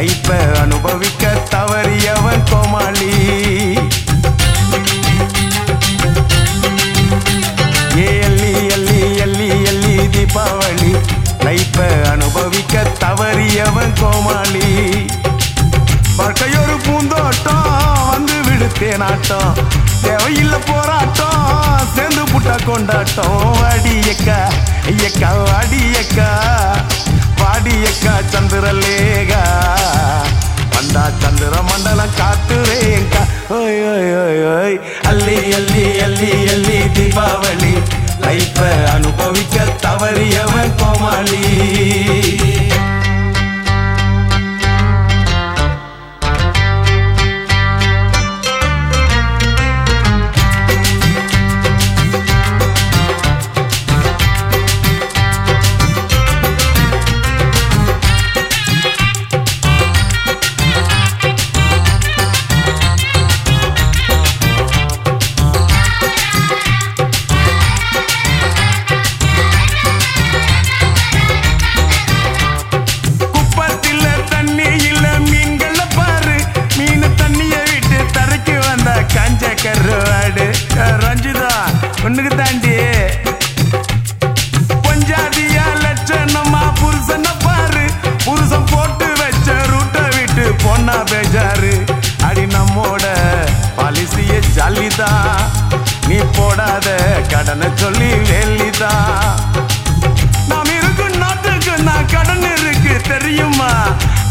அனுபவிக்க தவறியவன் கோமாளி. ஏ எல்லி எல்லி எல்லி எல்லி தீபாவளி. லைஃப அனுபவிக்க தவறியவன் கோமாளி. வாழ்க்கையொரு பூந்தோட்டம் வந்து விடுத்தேனாட்டம் தேவையில்ல போராட்டம் சேர்ந்து புட்டா கொண்டாட்டம். வாடியக்கா ஐயக்கா வாடியக்கா வாடியக்கா சந்திரலேகா. வந்தா சந்திர மண்டலம் காத்துறேங்கா ஓய் ஓய் ஓய் ஓய். அள்ளி அள்ளி அள்ளி அள்ளி தீபாவளி. ஜாலிதா நீ போடாத கடனை சொல்லி வேலிதா. நாம் இருக்கும் நாட்டுக்கு நான் கடன் இருக்கு தெரியுமா?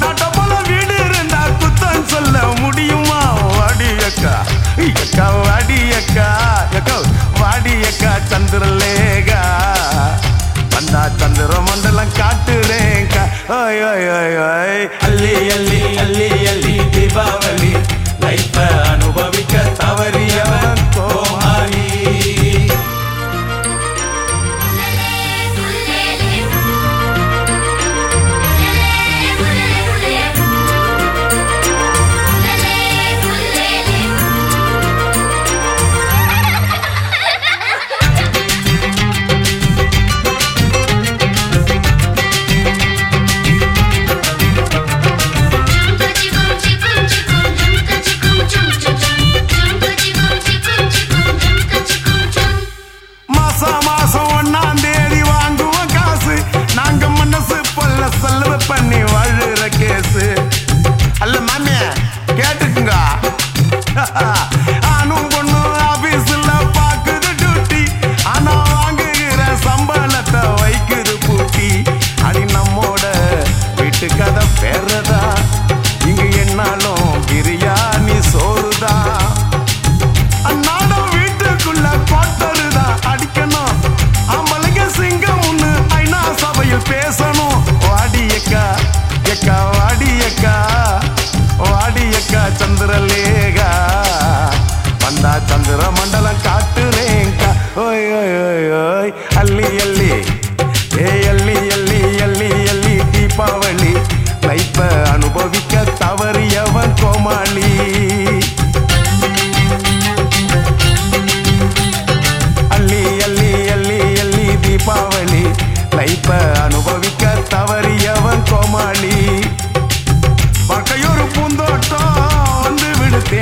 நான் போல வீடு இருந்தா குத்தம் சொல்ல முடியுமா? வாடியக்கா அக்கா வாடியக்கா எக்கா வாடியக்கா சந்திரலேகா. வந்தா சந்திர மண்டலம் காட்டுறேங்கா ஓய் ஓய் ஓய் ஓய். அள்ளி அள்ளி அள்ளி அள்ளி தீபாவளி. லைஃப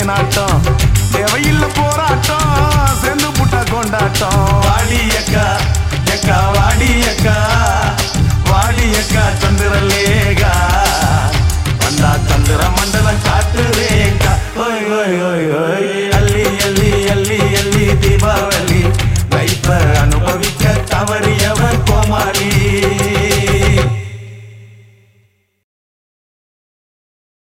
நாட்டம். தேவையில்ல போராட்டம். சேர்ந்து புட்டா கொண்டாட்டம். வாடி அக்கா எக்கா வாடி அக்கா.